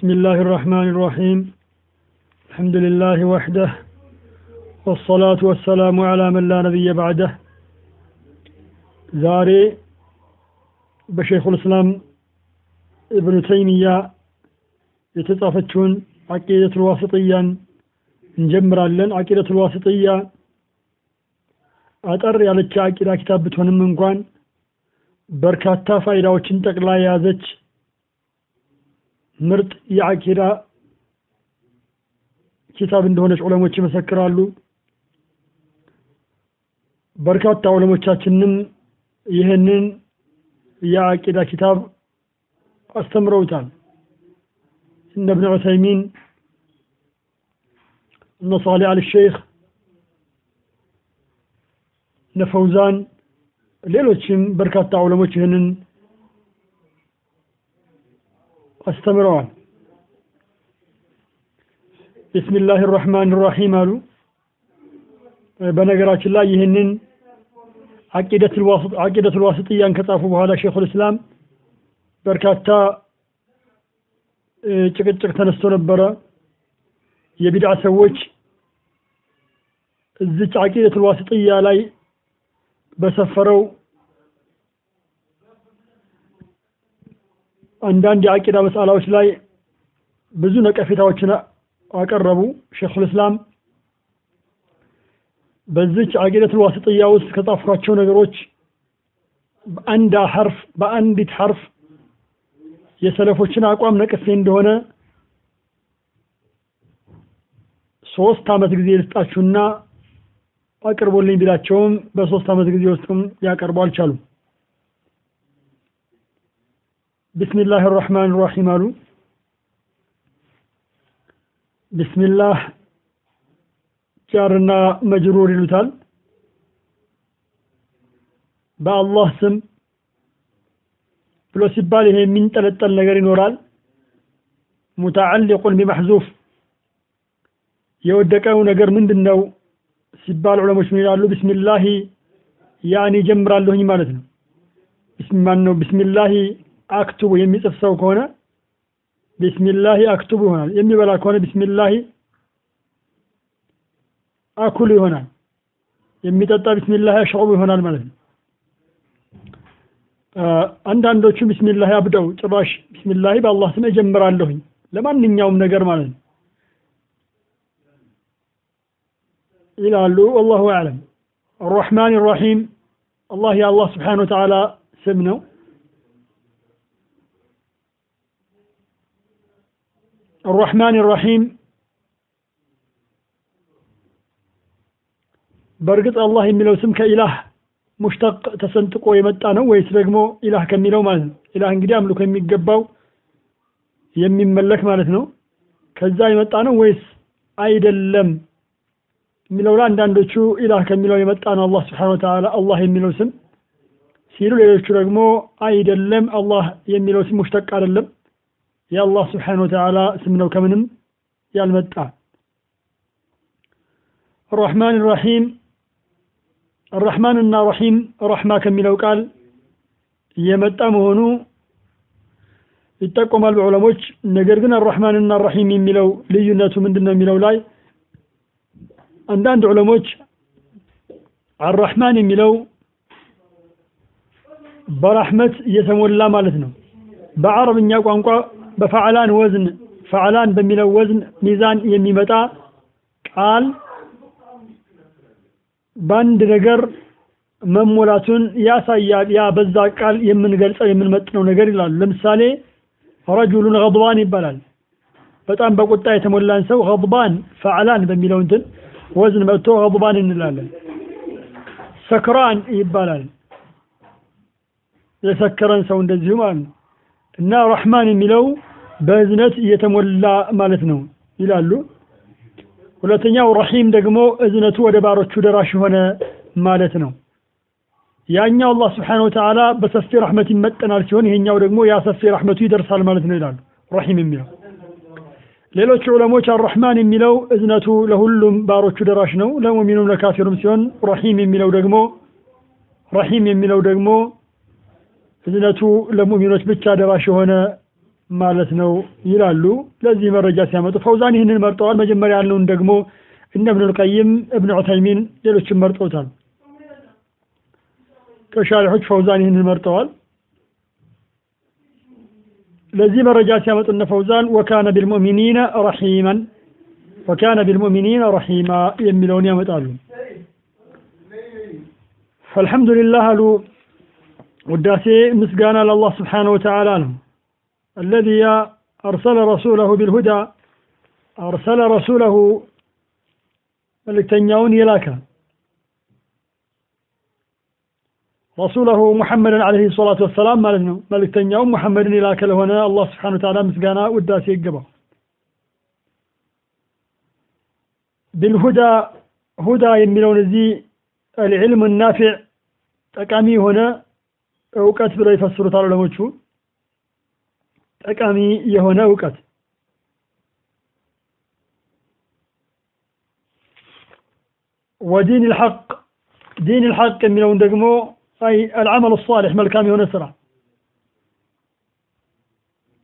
بسم الله الرحمن الرحيم. الحمد لله وحده والصلاة والسلام على من لا نبي بعده. زاري بشيخ الإسلام ابن تيمية يتطافتشون عقيدة الواسطية نجمرا لن عقيدة الواسطية أتري على كتاب بتون من قوان بركاتا إلى وشنتك لا يازتش ምርጥ የአቂዳ ኪታብ እንደሆነች ዑለሞች ይመሰክራሉ። በርካታ ዑለሞቻችንም ይህንን የአቂዳ ኪታብ አስተምረውታል። እነ እብን ዑሰይሚን፣ እነ ሳሌሕ አልሼክ፣ እነ ፈውዛን፣ ሌሎችም በርካታ ዑለሞች ይህንን አስተምረዋል። ቢስሚላህ ራሕማን ራሒም አሉ። በነገራችን ላይ ይህንን አቂደቱል ዋስጥያን ከጻፉ በኋላ ሼኹል እስላም በርካታ ጭቅጭቅ ተነስቶ ነበረ። የቢድዓ ሰዎች እዚች አቂደቱል ዋስጥያ ላይ በሰፈረው አንዳንድ የአቂዳ መስአላዎች ላይ ብዙ ነቀፌታዎችን አቀረቡ። ሼኹል እስላም በዚች አቂደቱል ዋስጥያ ውስጥ ከጻፍኳቸው ነገሮች በአንድ ሐርፍ በአንዲት ሐርፍ የሰለፎችን አቋም ነቅፌ እንደሆነ ሶስት ዓመት ጊዜ ልስጣችሁና አቅርቦልኝ ቢላቸውም በሶስት ዓመት ጊዜ ውስጥም ሊያቀርቡ አልቻሉም። ቢስሚላህ ራሕማን ራሒም አሉ። ቢስሚላህ ጃርና መጅሩር ይሉታል። በአላህ ስም ብሎ ሲባል ይሄ የሚንጠለጠል ነገር ይኖራል። ሙተዓሊቁን ቢመሕዙፍ የወደቀው ነገር ምንድን ነው ሲባል ዑለሞች ምን ይላሉ? ቢስሚላሂ ያኔ ጀምራለሁኝ ማለት ነው። ማን ነው ቢስሚላሂ አክቱቡ የሚጽፍ ሰው ከሆነ ቢስሚላሂ አክቱቡ ይሆናል። የሚበላ ከሆነ ቢስሚላሂ አኩሉ ይሆናል። የሚጠጣ ቢስሚላሂ አሽዑቡ ይሆናል ማለት ነው። አንዳንዶቹ ቢስሚላሂ አብደው ጭራሽ ቢስሚላሂ በአላህ ስም እጀምራለሁኝ ለማንኛውም ነገር ማለት ነው ይላሉ። ወላሁ አዕለም። አራሕማን ራሒም አላህ የአላህ ስብሓነሁ ወተዓላ ስም ነው። አራሕማን ራሒም በእርግጥ አላህ የሚለው ስም ከኢላህ ሙሽተቅ ተሰንጥቆ የመጣ ነው ወይስ ደግሞ ኢላህ ከሚለው ማለት ነው? ኢላህ እንግዲህ አምልኮ የሚገባው የሚመለክ ማለት ነው። ከዛ የመጣ ነው ወይስ አይደለም የሚለው ላይ አንዳንዶቹ ኢላህ ከሚለው የመጣ ነው አላህ ስብሓነሁ ወተዓላ አላህ የሚለው ስም ሲሉ፣ ሌሎቹ ደግሞ አይደለም አላህ የሚለው ስም ሙሽተቅ አይደለም የአላህ ስብሓነሁ ወተዓላ ስም ነው ከምንም ያልመጣ። አራሕማን ራሒም አራሕማን እና ረሒም ረሕማ ከሚለው ቃል የመጣ መሆኑ ይጠቆማል በዑለሞች። ነገር ግን አራሕማን እና ረሒም የሚለው ልዩነቱ ምንድን ነው የሚለው ላይ አንዳንድ ዑለሞች አራሕማን የሚለው በራሕመት የተሞላ ማለት ነው። በአረብኛ ቋንቋ በፈዕላን ወዝን ፈዕላን በሚለው ወዝን ሚዛን የሚመጣ ቃል በአንድ ነገር መሞላቱን ያሳያል። ያ በዛ ቃል የምንገልጸው የምንመጥነው ነገር ይላሉ። ለምሳሌ ረጁሉን ገድባን ይባላል። በጣም በቁጣ የተሞላን ሰው ገድባን ፈዕላን በሚለው እንትን ወዝን መጥቶ ገድባን እንላለን። ሰክራን ይባላል። የሰከረን ሰው እንደዚሁ ማለት ነው። እና ረሕማን የሚለው በእዝነት እየተሞላ ማለት ነው ይላሉ። ሁለተኛው ረሒም ደግሞ እዝነቱ ወደ ባሮቹ ደራሽ የሆነ ማለት ነው። ያኛው አላህ ስብሓነሁ ወተዓላ በሰፊ ረሕመት ይመጠናል ሲሆን ይሄኛው ደግሞ ያ ሰፊ ረሕመቱ ይደርሳል ማለት ነው ይላሉ። ረሒም የሚለው ሌሎች ዑለሞች አረሕማን የሚለው እዝነቱ ለሁሉም ባሮቹ ደራሽ ነው ለሙሚኑም ለካፊሩም ሲሆን ረሒም የሚለው ደግሞ ረሒም የሚለው ደግሞ እዝነቱ ለሙእሚኖች ብቻ ደራሽ የሆነ ማለት ነው ይላሉ። ለዚህ መረጃ ሲያመጡ ፈውዛን ይህንን መርጠዋል። መጀመሪያ ያለውን ደግሞ እነ እብኑል ቀይም እብኑ ዑተይሚን ሌሎችም መርጠውታል። ከሻሪሖች ፈውዛን ይህንን መርጠዋል። ለዚህ መረጃ ሲያመጡ እነ ፈውዛን ወካነ ቢልሙእሚኒነ ረሒመን ወካነ ቢልሙእሚኒነ ረሒማ የሚለውን ያመጣሉ። ፈልሐምዱሊላህ አሉ ውዳሴ ምስጋና ለአላህ ስብሓነሁ ወተዓላ ነው። አለዚ አርሰለ ረሱለሁ ቢልሁዳ አርሰለ ረሱለሁ መልእክተኛውን የላከ ረሱለሁ ሙሐመድን ዓለይሂ ሰላቱ ወሰላም ማለት ነው። መልእክተኛውም ሙሐመድን የላከ ለሆነ አላህ ስብሓነሁ ወተዓላ ምስጋና ውዳሴ ይገባው። ቢልሁዳ ሁዳ የሚለውን እዚህ አልዕልም ናፊዕ ጠቃሚ የሆነ እውቀት ብለው ይፈስሩታል ዑለሞቹ። ጠቃሚ የሆነ እውቀት ወዲን ልሐቅ ዲን ልሐቅ የሚለውን ደግሞ አይ አልዓመል ሳሊሕ መልካም የሆነ ስራ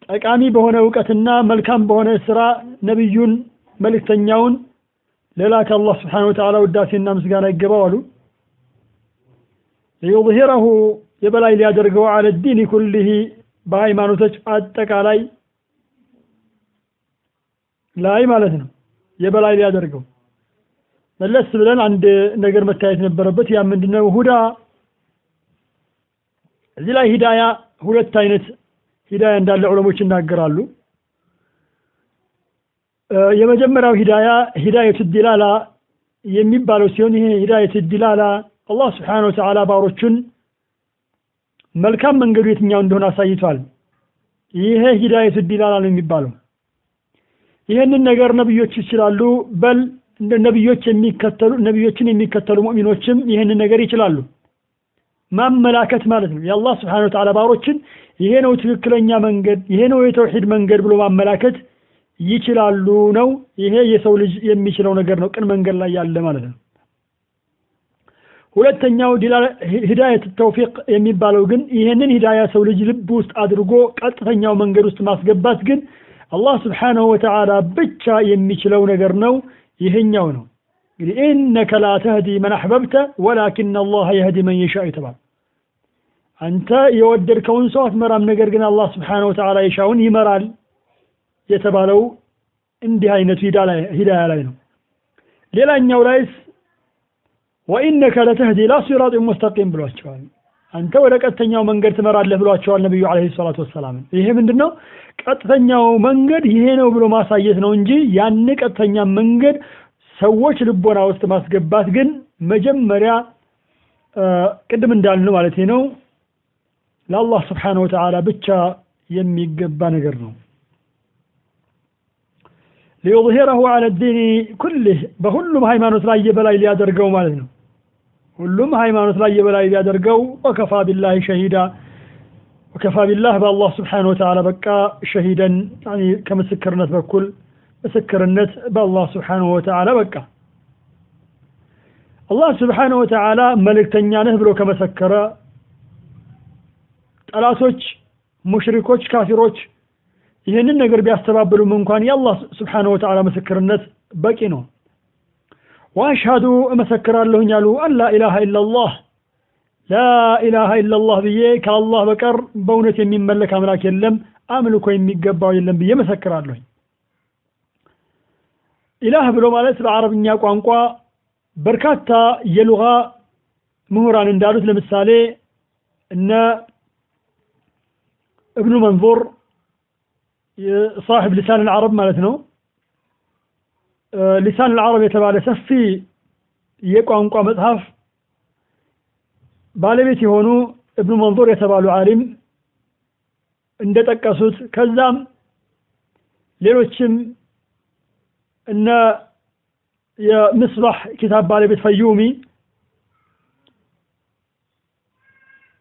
ጠቃሚ በሆነ እውቀትና መልካም በሆነ ስራ ነቢዩን መልእክተኛውን ለላከ አላህ ስብሓነሁ ወተዓላ ውዳሴና ምስጋና ይገባው አሉ። ሊዩظሂረሁ የበላይ ሊያደርገው አለ ዲን ኩሊህ በሃይማኖቶች አጠቃላይ ላይ ማለት ነው። የበላይ ሊያደርገው መለስ ብለን አንድ ነገር መታየት ነበረበት። ያ ምንድነው? ሁዳ እዚህ ላይ ሂዳያ ሁለት አይነት ሂዳያ እንዳለ ዑለሞች ይናገራሉ። የመጀመሪያው ሂዳያ ሂዳየቱ ዲላላ የሚባለው ሲሆን ይሄ ሂዳየቱ ዲላላ አላህ ስብሓነሁ ወተዓላ ባሮቹን መልካም መንገዱ የትኛው እንደሆነ አሳይቷል። ይሄ ሂዳየቱ ዲላላ ነው የሚባለው። ይህንን ነገር ነብዮች ይችላሉ። በል ነብዮች የሚከተሉ ነብዮችን የሚከተሉ ሙእሚኖችም ይህንን ነገር ይችላሉ። ማመላከት ማለት ነው። የአላህ ስብሓነሁ ወተዓላ ባሮችን ይሄ ነው ትክክለኛ መንገድ፣ ይሄ ነው የተውሂድ መንገድ ብሎ ማመላከት ይችላሉ ነው። ይሄ የሰው ልጅ የሚችለው ነገር ነው፣ ቅን መንገድ ላይ ያለ ማለት ነው። ሁለተኛው ሂዳየት ተውፊቅ የሚባለው ግን ይህንን ሂዳያ ሰው ልጅ ልብ ውስጥ አድርጎ ቀጥተኛው መንገድ ውስጥ ማስገባት ግን አላህ ስብሓነሁ ወተዓላ ብቻ የሚችለው ነገር ነው። ይሄኛው ነው እንግዲህ ኢነከ ላ ተህዲ መን አሕበብተ ወላኪን አላህ የህዲ መን የሻ የተባለ አንተ የወደድከውን ሰው አትመራም፣ ነገር ግን አላህ ስብሓነሁ ወተዓላ የሻውን ይመራል የተባለው እንዲህ አይነቱ ሂዳያ ላይ ነው። ሌላኛው ላይስ ወኢነከ ለተህዲ ላ ሲራጢን ሙስተቂም ብሏቸዋል። አንተ ወደ ቀጥተኛው መንገድ ትመራለህ ብሏቸዋል ነቢዩ ዓለይሂ ሰላቱ ወሰላም። ይሄ ምንድን ነው? ቀጥተኛው መንገድ ይሄ ነው ብሎ ማሳየት ነው እንጂ ያን ቀጥተኛ መንገድ ሰዎች ልቦና ውስጥ ማስገባት ግን መጀመሪያ ቅድም እንዳልነው ማለት ነው ለአላህ ስብሓነሁ ወተዓላ ብቻ የሚገባ ነገር ነው። ሊዩظሂረሁ ዐለ ዲኒ ኩሊህ በሁሉም ሃይማኖት ላይ የበላይ ሊያደርገው ማለት ነው። ሁሉም ሃይማኖት ላይ የበላይ ሊያደርገው ወከፋ ቢላሂ ሸሂዳ ወከፋ ቢላህ በአላህ ስብሓነሁ ወተዓላ በቃ ሸሂደን ከምስክርነት በኩል ምስክርነት በአላህ ስብሓነሁ ወተዓላ በቃ አላህ ስብሓነሁ ወተዓላ መልእክተኛ ነህ ብሎ ከመሰከረ ጠላቶች፣ ሙሽሪኮች፣ ካፊሮች ይህንን ነገር ቢያስተባብሉም እንኳን የአላህ ስብሓነሁ ወተዓላ ምስክርነት በቂ ነው። ወአሽሀዱ እመሰክራለሁኝ አሉ አን ላ ኢላሃ ኢላላህ ላኢላሃ ኢላላህ ብዬ ከአላህ በቀር በእውነት የሚመለክ አምላክ የለም፣ አምልኮ የሚገባው የለም ብዬ መሰክራለሁኝ። ኢላህ ብሎ ማለት በአረብኛ ቋንቋ በርካታ የሉጋ ምሁራን እንዳሉት ለምሳሌ እነ እብኑ መንዙር ሳሒብ ሊሳን አልዓረብ ማለት ነው። ሊሳን አልዓረብ የተባለ ሰፊ የቋንቋ መጽሐፍ ባለቤት የሆኑ እብኑ መንዙር የተባሉ ዓሊም እንደጠቀሱት ከዛም ሌሎችም እነ የምስባሕ ኪታብ ባለቤት ፈዩሚ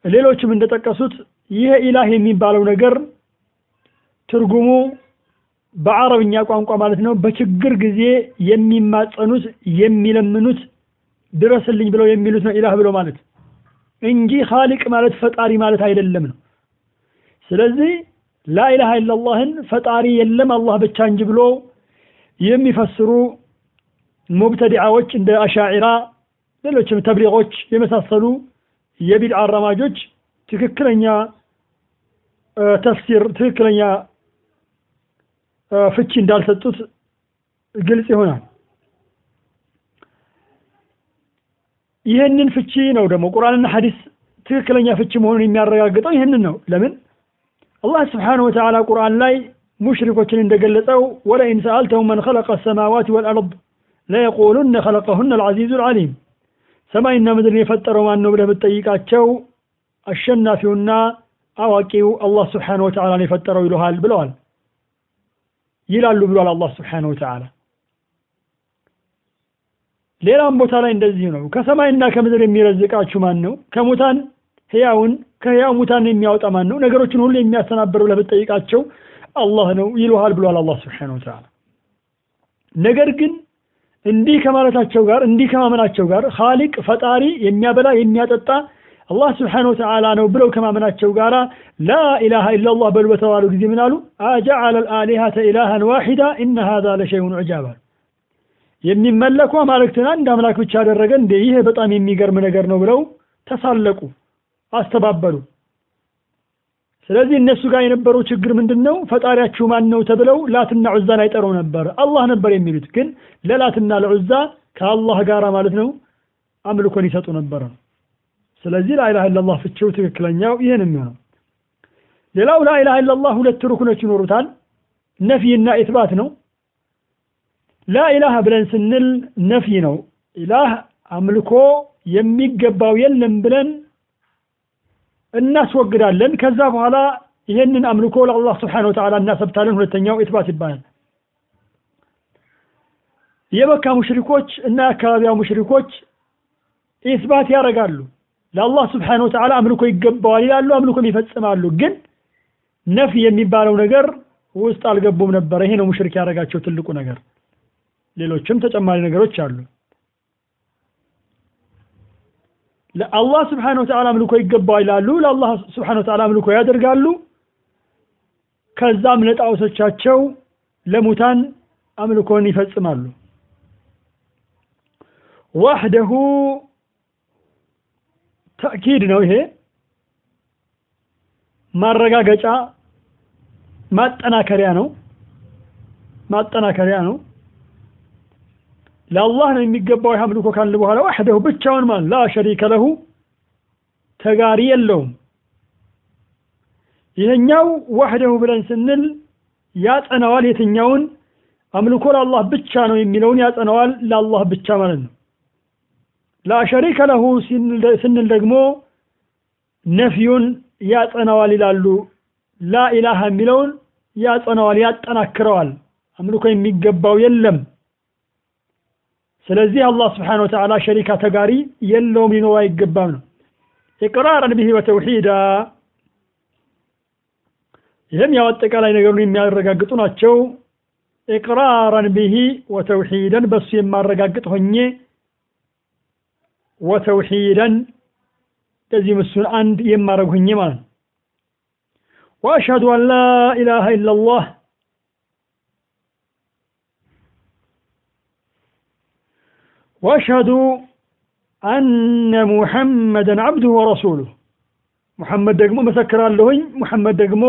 ሌሎችም እንደጠቀሱት ይሄ ኢላህ የሚባለው ነገር ትርጉሙ በአረብኛ ቋንቋ ማለት ነው በችግር ጊዜ የሚማጸኑት የሚለምኑት ድረስልኝ ብለው የሚሉት ነው ኢላህ ብሎ ማለት እንጂ ኻሊቅ ማለት ፈጣሪ ማለት አይደለም ነው። ስለዚህ ላኢላሃ ኢላላህን ፈጣሪ የለም አላህ ብቻ እንጂ ብሎ የሚፈስሩ ሙብተዲዓዎች እንደ አሻዒራ ሌሎችም ተብሊጎች የመሳሰሉ የቢድዓ አራማጆች ትክክለኛ ተፍሲር ትክክለኛ ፍቺ እንዳልሰጡት ግልጽ ይሆናል። ይህንን ፍቺ ነው ደግሞ ቁርአንና ሐዲስ ትክክለኛ ፍቺ መሆኑን የሚያረጋግጠው ይህንን ነው። ለምን አላህ ስብሓነሁ ወተዓላ ቁርአን ላይ ሙሽሪኮችን እንደገለጸው ወለኢን ሰአልተሁም መን ኸለቀ ሰማዋት ወልአርድ ለየቁሉነ ኸለቀሁነ አልዓዚዙ አልዓሊም ሰማይና ምድርን የፈጠረው ማን ነው ብለህ ብትጠይቃቸው አሸናፊውና አዋቂው አላህ ስብሓነሁ ወተዓላ የፈጠረው ይሉሃል ብለዋል ይላሉ ብሏል አላህ ስብሓነሁ ወተዓላ። ሌላም ቦታ ላይ እንደዚህ ነው። ከሰማይና ከምድር የሚረዝቃችሁ ማን ነው? ከሙታን ህያውን ከህያው ሙታን የሚያወጣ ማን ነው? ነገሮችን ሁሉ የሚያስተናብር ብለህ ብትጠይቃቸው አላህ ነው ይሉሃል ብሏል አላህ ስብሓነሁ ወተዓላ። ነገር ግን እንዲህ ከማለታቸው ጋር እንዲህ ከማመናቸው ጋር ኻሊቅ ፈጣሪ የሚያበላ የሚያጠጣ አላህ ስብሓነሁ ወተዓላ ነው ብለው ከማመናቸው ጋር ላኢላሃ ኢላላህ በሉ በተባሉ ጊዜ ምን አሉ? አጀዐለ አልአሊሀተ ኢላሃን ዋሒዳ ኢነ ሃዛ ለሸይኡን ዑጃብ አሉ። የሚመለኩ አማልክትን አንድ አምላክ ብቻ አደረገ እንዴ? ይህ በጣም የሚገርም ነገር ነው ብለው ተሳለቁ፣ አስተባበሉ። ስለዚህ እነሱ ጋር የነበረው ችግር ምንድን ነው? ፈጣሪያችሁ ማን ነው ተብለው ላትና ዑዛን አይጠሩ ነበር፣ አላህ ነበር የሚሉት። ግን ለላትና ለዑዛ ከአላህ ጋራ ማለት ነው አምልኮን ይሰጡ ነበር ነው። ስለዚህ ላኢላሃ ኢለላህ ፍቺው ትክክለኛው ይህን የሚሆነው። ሌላው ላኢላሃ ኢለላህ ሁለት ሩክኖች ይኖሩታል፣ ነፊይና ኢትባት ነው። ላኢላሃ ብለን ስንል ነፊይ ነው። ኢላህ አምልኮ የሚገባው የለም ብለን እናስወግዳለን። ከዛ በኋላ ይሄንን አምልኮ ለአላህ ስብሓነሁ ወተዓላ እናሰብታለን። ሁለተኛው ኢትባት ይባላል። የመካ ሙሽሪኮች እና የአካባቢያ ሙሽሪኮች ኢትባት ያደርጋሉ። ለአላህ ስብሓነሁ ወተዓላ አምልኮ ይገባዋል ይላሉ፣ አምልኮም ይፈጽማሉ። ግን ነፊ የሚባለው ነገር ውስጥ አልገቡም ነበረ። ይሄ ነው ሙሽሪክ ያደረጋቸው ትልቁ ነገር። ሌሎችም ተጨማሪ ነገሮች አሉ። ለአላህ ስብሓነሁ ወተዓላ አምልኮ ይገባዋል ይላሉ፣ ለአላህ ስብሓነሁ ወተዓላ አምልኮ ያደርጋሉ። ከዛም ለጣዖቶቻቸው ለሙታን አምልኮን ይፈጽማሉ። ዋህደሁ ተእኪድ ነው። ይሄ ማረጋገጫ ማጠናከሪያ ነው። ማጠናከሪያ ነው። ለአላህ ነው የሚገባው ይህ አምልኮ ካልን በኋላ ዋህደሁ ብቻውን ማለት ላ ሸሪከ ለሁ ተጋሪ የለውም። ይሄኛው ዋህደሁ ብለን ስንል ያጸናዋል። የትኛውን አምልኮ ለአላህ ብቻ ነው የሚለውን ያጸናዋል። ለአላህ ብቻ ማለት ነው። ላ ሸሪከ ለሁ ስንል ደግሞ ነፊዩን ያጸናዋል ይላሉ። ላ ኢላሃ የሚለውን ያጸናዋል፣ ያጠናክረዋል። አምልኮ የሚገባው የለም። ስለዚህ አላህ ስብሓነሁ ወተዓላ ሸሪካ ተጋሪ የለውም፣ ሊኖር አይገባም ነው። ኢቅራረን ብሂ ወተውሒዳ ይህም ያው አጠቃላይ ነገሩን የሚያረጋግጡ ናቸው። ኢቅራረን ብሂ ወተውሒደን በሱ የማረጋግጥ ሆኜ ወተውሒደን እንደዚህም እሱን አንድ የማረግ ሆኜ ማለት ነው። ወአሽሀዱ አን ላ ኢላሃ ኢለላህ ወአሽሀዱ አነ ሙሐመደን አብዱሁ ወረሱሉህ ሙሐመድ ደግሞ መሰክራለሁኝ ሙሐመድ ደግሞ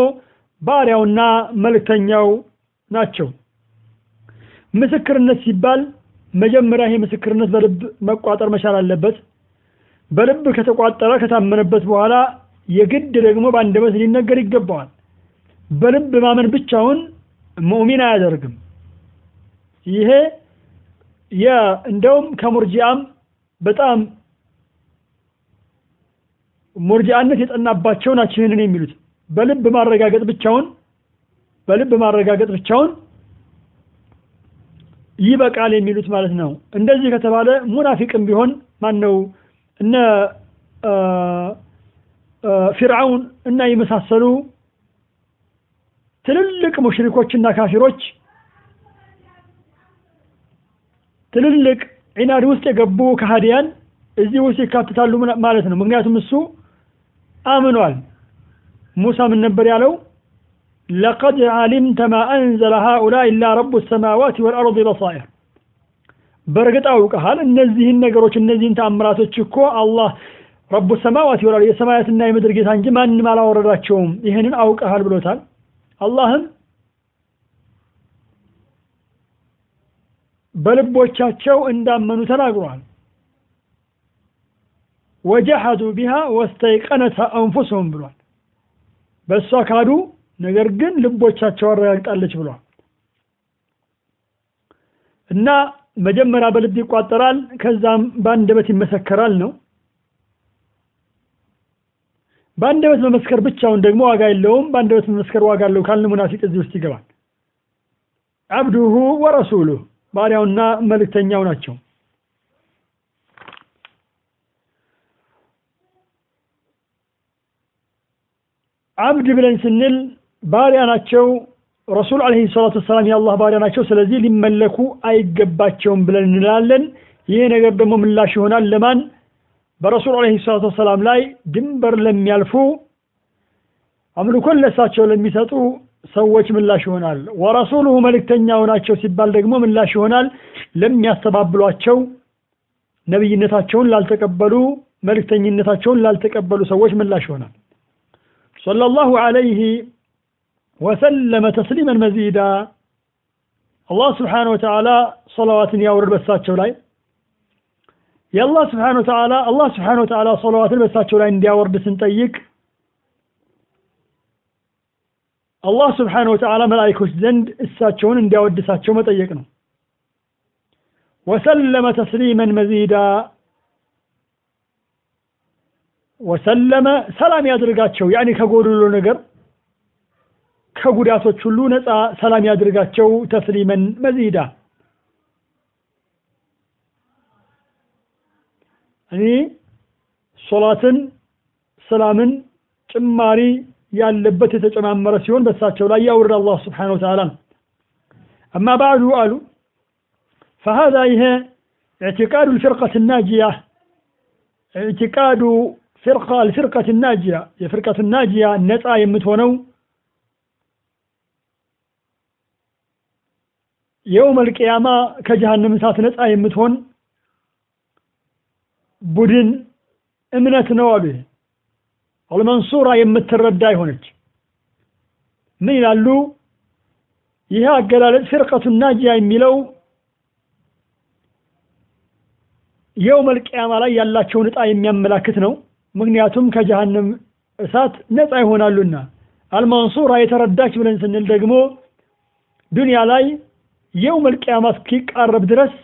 ባሪያውና መልእክተኛው ናቸው። ምስክርነት ሲባል መጀመሪያ ይሄ ምስክርነት በልብ መቋጠር መቻል አለበት። በልብ ከተቋጠረ ከታመነበት በኋላ የግድ ደግሞ በአንደበት ሊነገር ይገባዋል። በልብ ማመን ብቻውን ሙእሚን አያደርግም። ይሄ እንደውም ከሙርጂአም በጣም ሙርጂአነት የጠናባቸው ናቸው ይህንን የሚሉት በልብ ማረጋገጥ ብቻውን በልብ ማረጋገጥ ብቻውን ይበቃል የሚሉት ማለት ነው። እንደዚህ ከተባለ ሙናፊቅም ቢሆን ማን ነው እነ ፊርዓውን እና የመሳሰሉ ትልልቅ ሙሽሪኮችና ካፊሮች ትልልቅ ዒናድ ውስጥ የገቡ ከሃዲያን እዚህ ውስጥ ይካትታሉ ማለት ነው። ምክንያቱም እሱ አምኗል። ሙሳ ምን ነበር ያለው? ለቀድ ዓሊምተ ማ አንዘለ ሃኡላ ኢላ ረቡ ሰማዋት ወልአርድ በሳኢር በእርግጥ አውቀሃል እነዚህን ነገሮች እነዚህን ተአምራቶች እኮ አላህ ረቡ ሰማዋት ወልአርድ የሰማያትና የምድር ጌታ እንጂ ማንም አላወረዳቸውም ይህንን አውቀሃል ብሎታል አላህም በልቦቻቸው እንዳመኑ ተናግሯል ወጀሐዱ ቢሃ ወስተይቀነተ አንፉስሁም ብሏል በእሷ ካዱ ነገር ግን ልቦቻቸው አረጋግጣለች ብሏል። እና መጀመሪያ በልብ ይቋጠራል ከዛም በአንደበት ይመሰከራል ነው። በአንደበት መመስከር ብቻውን ደግሞ ዋጋ የለውም። በአንደበት መመስከር ዋጋ አለው ካልን ሙናፊቅ እዚህ ውስጥ ይገባል። አብዱሁ ወረሱሉህ ባሪያውና መልእክተኛው ናቸው። አብድ ብለን ስንል ባሪያ ናቸው። ረሱል አለይሂ ሰላቱ ወሰላም የአላህ ባሪያ ናቸው። ስለዚህ ሊመለኩ አይገባቸውም ብለን እንላለን። ይሄ ነገር ደግሞ ምላሽ ይሆናል። ለማን? በረሱል አለይሂ ሰላቱ ወሰላም ላይ ድንበር ለሚያልፉ አምልኮን ለሳቸው ለሚሰጡ ሰዎች ምላሽ ይሆናል። ወረሱሉሁ መልእክተኛው ናቸው ሲባል ደግሞ ምላሽ ይሆናል። ለሚያስተባብሏቸው ነብይነታቸውን ላልተቀበሉ መልእክተኝነታቸውን ላልተቀበሉ ሰዎች ምላሽ ይሆናል። ሰለላሁ ዐለይሂ ወሰለመ ተስሊመን መዚዳ አላህ ስብሓን ወተዓላ ሰለዋትን ያውርድ በሳቸው ላይ የአላህ ስብሓን ወተዓላ አላህ ስብሓን ወተዓላ ሰለዋትን በሳቸው ላይ እንዲያወርድ ስንጠይቅ አላህ ስብሓን ወተዓላ መላይኮች ዘንድ እሳቸውን እንዲያወድሳቸው መጠየቅ ነው ወሰለመ ተስሊመን መዚዳ ወሰለመ ሰላም ያድርጋቸው ያኒ ከጎድሎ ነገር ከጉዳቶች ሁሉ ነፃ ሰላም ያድርጋቸው ተስሊመን መዚዳ እኔ ሶላትን ሰላምን ጭማሪ ያለበት የተጨማመረ ሲሆን በሳቸው ላይ ያውርድ አላህ ስብሓን ወተዓላ አማ ባዕዱ አሉ فهذا ይሄ اعتقاد الفرقة الناجية اعتقاد فرقة الفرقة الناجية የፍርቀቱ ናጂያ ነፃ የምትሆነው የውም አልቅያማ ከጀሃነም እሳት ነፃ የምትሆን ቡድን እምነት ነው አሉ። አልመንሱራ የምትረዳ የሆነች ምን ይላሉ? ይህ አገላለጽ ፊርቀቱ ናጂያ የሚለው የውም አልቅያማ ላይ ያላቸውን እጣ የሚያመላክት ነው። ምክንያቱም ከጀሃነም እሳት ነፃ ይሆናሉና። አልመንሱራ የተረዳች ብለን ስንል ደግሞ ዱንያ ላይ የውም አልቅያማ እስኪቃረብ ድረስ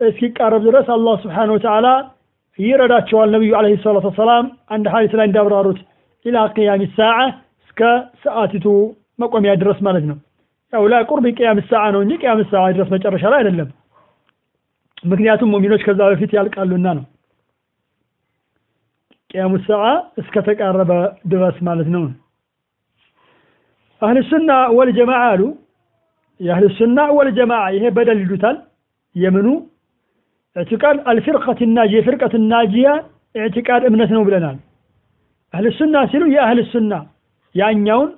እስኪቃረብ ድረስ አላህ ስብሓን ወተዓላ ይረዳቸዋል ነቢዩ አለይሂ ሰላቱ ወሰላም። አንድ ሐዲስ ላይ እንዳብራሩት ኢላ ቅያም ሰዓ እስከ ሰዓቲቱ መቆሚያ ድረስ ማለት ነው። ያው ላ ቁርብ ቅያም ሰዓ ነው እንጂ ቅያም ሰዓ ድረስ መጨረሻ ላይ አይደለም። ምክንያቱም ሙሚኖች ከዛ በፊት ያልቃሉና ነው። ቅያሙ ሰዓ እስከተቃረበ ድረስ ማለት ነው። አህል ሱና ወልጀማዓ አሉ የአህል ሱና ወልጀማ ይሄ በደል ይሉታል። የምኑ ኢዕቲቃድ አልፊርቀት ናጂያ የፍርቀት ናጂያ ኢዕቲቃድ እምነት ነው ብለናል። አህል ሱና ሲሉ የአህል ሱና ያኛውን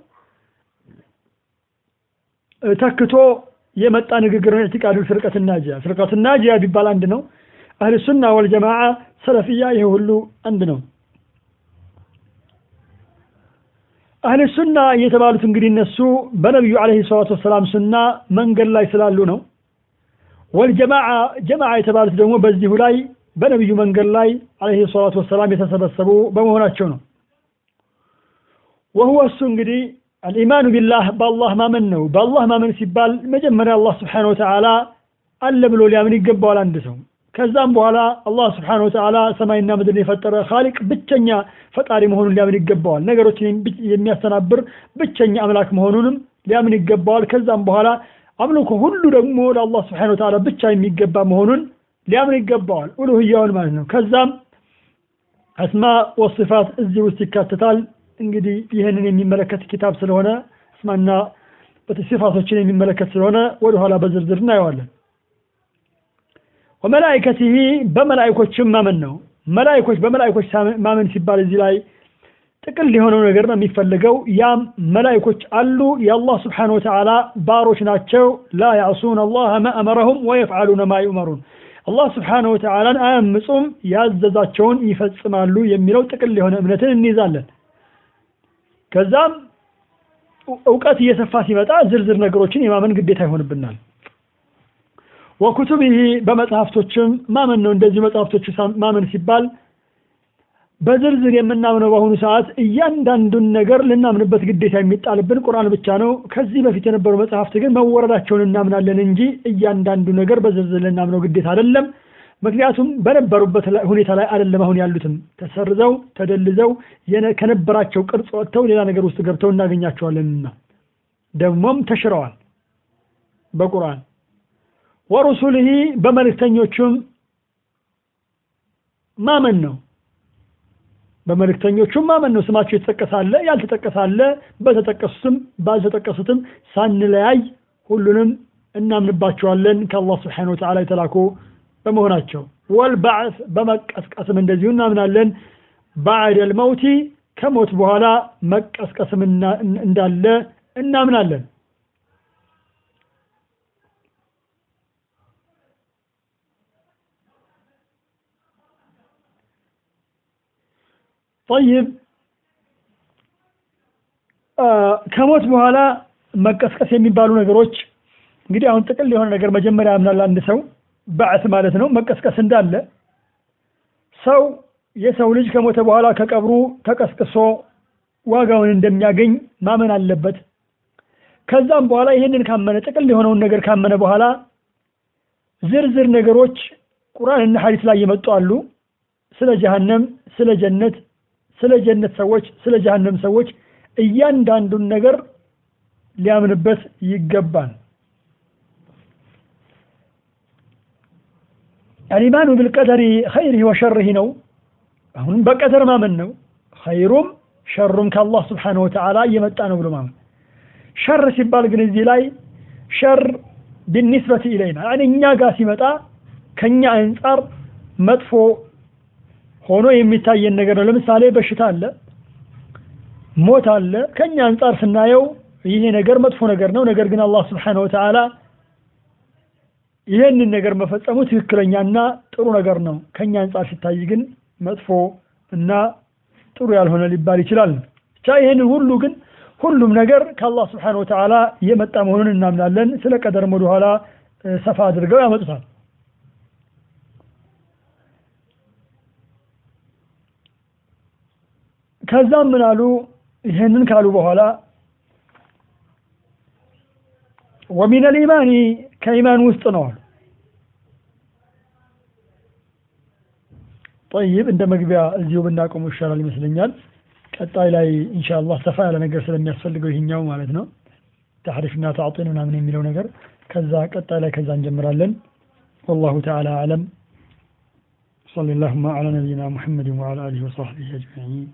ተክቶ የመጣ ንግግር ነው። ኢዕቲቃዱ ፍርቀት ናጂያ ፍርቀት ናጂያ ቢባል አንድ ነው። አህል ሱና ወልጀማዓ ሰለፍያ ይሄ ሁሉ አንድ ነው። አህል ሱና የተባሉት እንግዲህ እነሱ በነቢዩ አለይሂ ሰላቱ ወሰላም ሱና መንገድ ላይ ስላሉ ነው። ወልጀማዓ ጀማዓ የተባሉት ደግሞ በዚሁ ላይ በነቢዩ መንገድ ላይ አለይሂ ሰላቱ ወሰላም የተሰበሰቡ በመሆናቸው ነው። ወህወ እሱ እንግዲህ አልኢማኑ ቢላህ በአላህ ማመን ነው። በአላህ ማመን ሲባል መጀመሪያ አላህ ስብሓን ወተዓላ አለ ብሎ ሊያምን ይገባዋል አንድ ሰው ከዛም በኋላ አላህ ስብሓን ወተዓላ ሰማይና ምድርን የፈጠረ ካሊቅ ብቸኛ ፈጣሪ መሆኑን ሊያምን ይገባዋል። ነገሮችን የሚያስተናብር ብቸኛ አምላክ መሆኑንም ሊያምን ይገባዋል። ከዛም በኋላ አምልኮ ሁሉ ደግሞ ለአላህ ስብሓን ወተዓላ ብቻ የሚገባ መሆኑን ሊያምን ይገባዋል። ኡሉህያውን ማለት ነው። ከዛም አስማ ወስፋት እዚህ ውስጥ ይካተታል። እንግዲህ ይህንን የሚመለከት ኪታብ ስለሆነ እስማና ሲፋቶችን የሚመለከት ስለሆነ ወደኋላ በዝርዝር እናየዋለን ወመላይከቲህ በመላይኮችም ማመን ነው መላይኮች በመላይኮች ማመን ሲባል እዚህ ላይ ጥቅል የሆነው ነገር ነው የሚፈልገው። ያም መላይኮች አሉ የአላህ ስብሓነሁ ወተዓላ ባሮች ናቸው። ላ ያዕሱን አላህ ማ አመረሁም ወየፍዓሉነ ማ ዩእመሩን አላህ ስብሓነሁ ወተዓላን አያምፁም፣ ያዘዛቸውን ይፈጽማሉ የሚለው ጥቅል የሆነ እምነትን እንይዛለን። ከዛም እውቀት እየሰፋ ሲመጣ ዝርዝር ነገሮችን የማመን ግዴታ ይሆንብናል። ወኩቱቢሂ በመጽሐፍቶችም ማመን ነው። እንደዚህ መጽሐፍቶች ማመን ሲባል በዝርዝር የምናምነው በአሁኑ ሰዓት እያንዳንዱን ነገር ልናምንበት ግዴታ የሚጣልብን ቁርአን ብቻ ነው። ከዚህ በፊት የነበሩ መጽሐፍት ግን መወረዳቸውን እናምናለን እንጂ እያንዳንዱ ነገር በዝርዝር ልናምነው ግዴታ አይደለም። ምክንያቱም በነበሩበት ሁኔታ ላይ አይደለም አሁን ያሉትም ተሰርዘው ተደልዘው ከነበራቸው ቅርጽ ወጥተው ሌላ ነገር ውስጥ ገብተው እናገኛቸዋለንና ደግሞም ተሽረዋል በቁርአን ወሩሱልህ በመልእክተኞቹም ማመን ነው። በመልእክተኞቹም ማመን ነው። ስማቸው የተጠቀሳለ ያልተጠቀሳለ፣ በተጠቀሱትም ባልተጠቀሱትም ሳንለያይ ሁሉንም እናምንባቸዋለን ከአላህ ስብሓነሁ ወተዓላ የተላኩ በመሆናቸው። ወልባዕት በመቀስቀስም እንደዚሁ እናምናለን። ባዕደል መውቲ ከሞት በኋላ መቀስቀስም እንዳለ እናምናለን። ጠይብ ከሞት በኋላ መቀስቀስ የሚባሉ ነገሮች እንግዲህ አሁን ጥቅል የሆነ ነገር መጀመሪያ ያምናል አንድ ሰው ባዕት ማለት ነው። መቀስቀስ እንዳለ ሰው የሰው ልጅ ከሞተ በኋላ ከቀብሩ ተቀስቅሶ ዋጋውን እንደሚያገኝ ማመን አለበት። ከዛም በኋላ ይህንን ካመነ ጥቅል የሆነውን ነገር ካመነ በኋላ ዝርዝር ነገሮች ቁርአንና ሐዲስ ላይ የመጡ አሉ። ስለ ጀሀነም፣ ስለ ጀነት ስለ ጀነት ሰዎች ስለ ጀሀነም ሰዎች እያንዳንዱን ነገር ሊያምንበት ይገባል። الإيمان بالقدر خيره وشره ነው። አሁንም በቀደር ማመን ነው። ኸይሩም ሸሩም ከአላህ سبحانه وتعالى እየመጣ ነው ብሎ ማመን። ሸር ሲባል ግን እዚህ ላይ ሸር بالنسبة إلينا እኛ ጋር ሲመጣ ከኛ አንጻር መጥፎ ሆኖ የሚታየን ነገር ነው። ለምሳሌ በሽታ አለ፣ ሞት አለ። ከኛ አንጻር ስናየው ይሄ ነገር መጥፎ ነገር ነው። ነገር ግን አላህ سبحانه وتعالى ይህንን ነገር መፈጸሙ ትክክለኛና ጥሩ ነገር ነው። ከኛ አንጻር ሲታይ ግን መጥፎ እና ጥሩ ያልሆነ ሊባል ይችላል። ብቻ ይህንን ሁሉ ግን ሁሉም ነገር ከአላህ ስብሓነሁ ወተዓላ የመጣ መሆኑን እናምናለን። ስለ ቀደርም ወደኋላ ሰፋ አድርገው ያመጡታል። ከዛም ምን አሉ? ይህንን ካሉ በኋላ ወሚነል ኢማኒ ከኢማን ውስጥ ነው አሉ። ጠይብ እንደ መግቢያ እዚሁ ብናቆሙ ይሻላል ይመስለኛል። ቀጣይ ላይ ኢንሻአላህ ሰፋ ያለ ነገር ስለሚያስፈልገው ይሄኛው ማለት ነው ተሕሪፍና ተዕጢን ምናምን የሚለው ነገር ከዛ ቀጣይ ላይ ከዛ እንጀምራለን። ወላሁ ተዓላ አዕለም። صلى اللهم على نبينا محمد وعلى آله وصحبه أجمعين